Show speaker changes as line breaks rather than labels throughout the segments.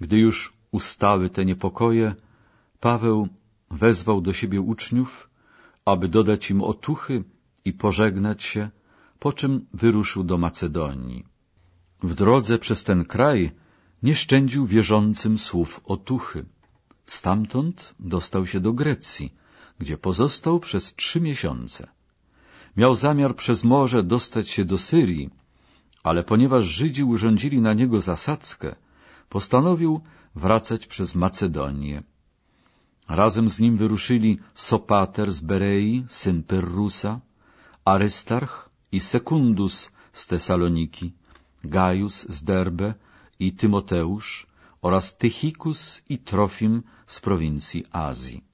Gdy już ustały te niepokoje, Paweł wezwał do siebie uczniów, aby dodać im otuchy i pożegnać się, po czym wyruszył do Macedonii. W drodze przez ten kraj nie szczędził wierzącym słów otuchy. Stamtąd dostał się do Grecji, gdzie pozostał przez trzy miesiące. Miał zamiar przez morze dostać się do Syrii, ale ponieważ Żydzi urządzili na niego zasadzkę, postanowił wracać przez Macedonię. Razem z nim wyruszyli Sopater z Berei, syn Perrusa, Arystarch i Sekundus z Tesaloniki, Gaius z Derbe i Tymoteusz oraz Tychikus i Trofim z prowincji Azji.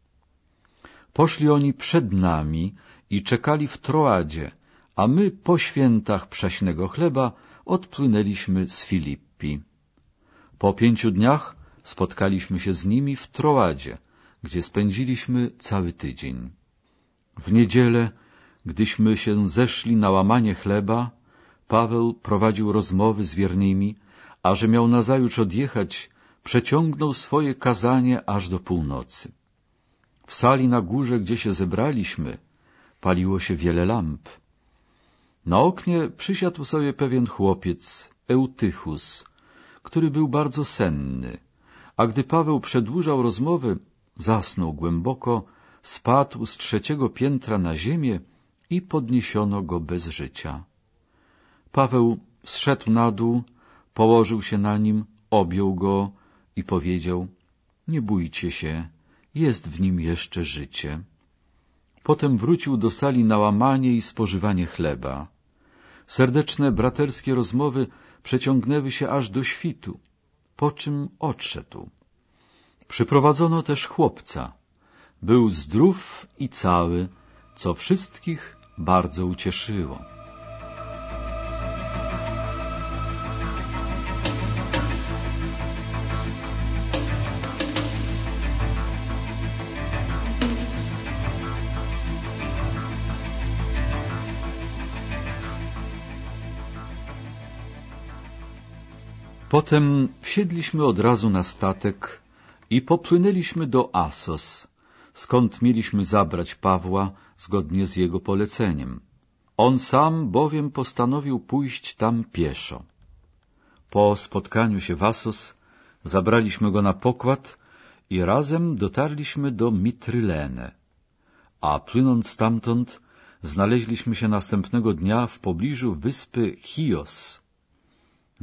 Poszli oni przed nami i czekali w Troadzie, a my po świętach prześnego chleba odpłynęliśmy z Filippi. Po pięciu dniach spotkaliśmy się z nimi w Troadzie, gdzie spędziliśmy cały tydzień. W niedzielę, gdyśmy się zeszli na łamanie chleba, Paweł prowadził rozmowy z wiernymi, a że miał nazajutrz odjechać, przeciągnął swoje kazanie aż do północy. W sali na górze, gdzie się zebraliśmy, paliło się wiele lamp. Na oknie przysiadł sobie pewien chłopiec, Eutychus, który był bardzo senny, a gdy Paweł przedłużał rozmowę, zasnął głęboko, spadł z trzeciego piętra na ziemię i podniesiono go bez życia. Paweł zszedł na dół, położył się na nim, objął go i powiedział — Nie bójcie się, jest w nim jeszcze życie. Potem wrócił do sali na łamanie i spożywanie chleba. Serdeczne braterskie rozmowy przeciągnęły się aż do świtu, po czym odszedł. Przyprowadzono też chłopca. Był zdrów i cały, co wszystkich bardzo ucieszyło. Potem wsiedliśmy od razu na statek i popłynęliśmy do Asos, skąd mieliśmy zabrać Pawła zgodnie z jego poleceniem. On sam bowiem postanowił pójść tam pieszo. Po spotkaniu się w Asos zabraliśmy go na pokład i razem dotarliśmy do Mitrylene, a płynąc stamtąd znaleźliśmy się następnego dnia w pobliżu wyspy Chios,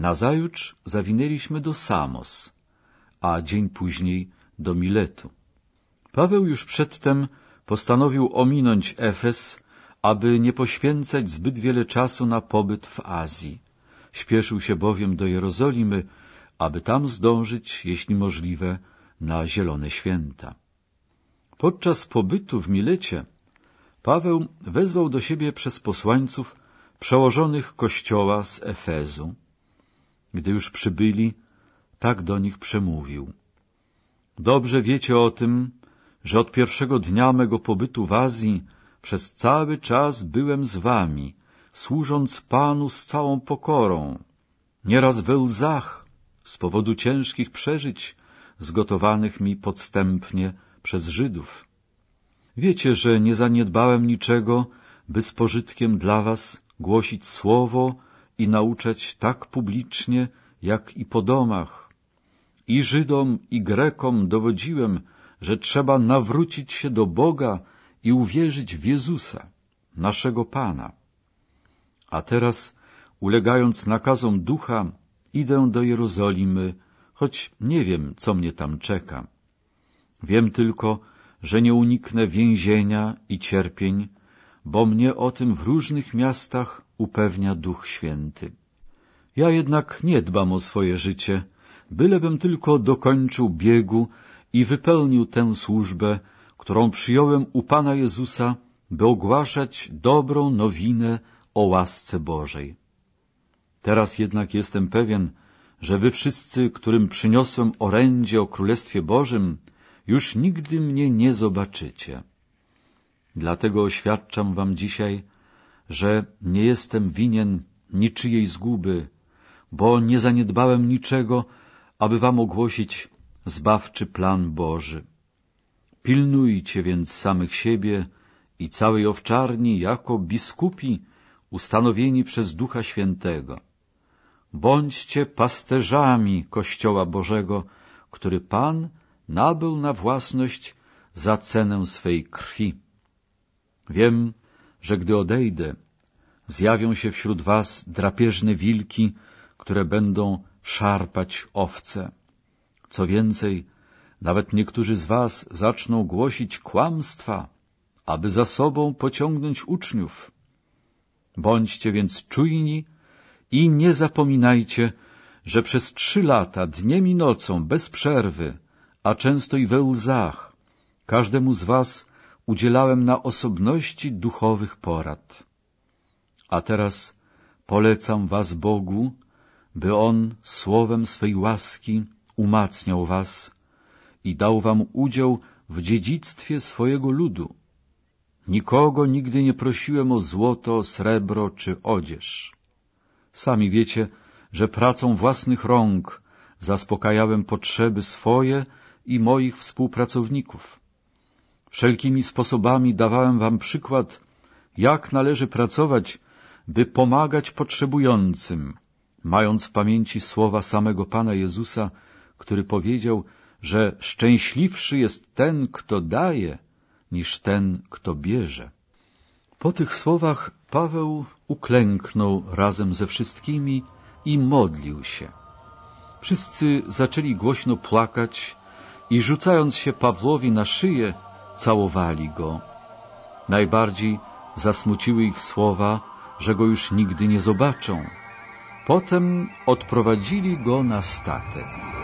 Nazajutrz zawinęliśmy do Samos, a dzień później do Miletu. Paweł już przedtem postanowił ominąć Efes, aby nie poświęcać zbyt wiele czasu na pobyt w Azji. Śpieszył się bowiem do Jerozolimy, aby tam zdążyć, jeśli możliwe, na Zielone Święta. Podczas pobytu w Milecie Paweł wezwał do siebie przez posłańców przełożonych kościoła z Efezu, gdy już przybyli, tak do nich przemówił. Dobrze wiecie o tym, że od pierwszego dnia mego pobytu w Azji przez cały czas byłem z wami, służąc Panu z całą pokorą, nieraz we łzach z powodu ciężkich przeżyć zgotowanych mi podstępnie przez Żydów. Wiecie, że nie zaniedbałem niczego, by z pożytkiem dla was głosić słowo i nauczać tak publicznie, jak i po domach. I Żydom, i Grekom dowodziłem, że trzeba nawrócić się do Boga i uwierzyć w Jezusa, naszego Pana. A teraz, ulegając nakazom ducha, idę do Jerozolimy, choć nie wiem, co mnie tam czeka. Wiem tylko, że nie uniknę więzienia i cierpień, bo mnie o tym w różnych miastach upewnia Duch Święty. Ja jednak nie dbam o swoje życie, bylebym tylko dokończył biegu i wypełnił tę służbę, którą przyjąłem u Pana Jezusa, by ogłaszać dobrą nowinę o łasce Bożej. Teraz jednak jestem pewien, że wy wszyscy, którym przyniosłem orędzie o Królestwie Bożym, już nigdy mnie nie zobaczycie. Dlatego oświadczam wam dzisiaj, że nie jestem winien niczyjej zguby, bo nie zaniedbałem niczego, aby wam ogłosić zbawczy plan Boży. Pilnujcie więc samych siebie i całej owczarni jako biskupi ustanowieni przez Ducha Świętego. Bądźcie pasterzami Kościoła Bożego, który Pan nabył na własność za cenę swej krwi. Wiem, że gdy odejdę, zjawią się wśród was drapieżne wilki, które będą szarpać owce. Co więcej, nawet niektórzy z was zaczną głosić kłamstwa, aby za sobą pociągnąć uczniów. Bądźcie więc czujni i nie zapominajcie, że przez trzy lata, dniem i nocą, bez przerwy, a często i we łzach, każdemu z was udzielałem na osobności duchowych porad. A teraz polecam was Bogu, by On słowem swej łaski umacniał was i dał wam udział w dziedzictwie swojego ludu. Nikogo nigdy nie prosiłem o złoto, srebro czy odzież. Sami wiecie, że pracą własnych rąk zaspokajałem potrzeby swoje i moich współpracowników. Wszelkimi sposobami dawałem wam przykład, jak należy pracować, by pomagać potrzebującym, mając w pamięci słowa samego Pana Jezusa, który powiedział, że szczęśliwszy jest ten, kto daje, niż ten, kto bierze. Po tych słowach Paweł uklęknął razem ze wszystkimi i modlił się. Wszyscy zaczęli głośno płakać i rzucając się Pawłowi na szyję, całowali go. Najbardziej zasmuciły ich słowa, że go już nigdy nie zobaczą. Potem odprowadzili go na statek.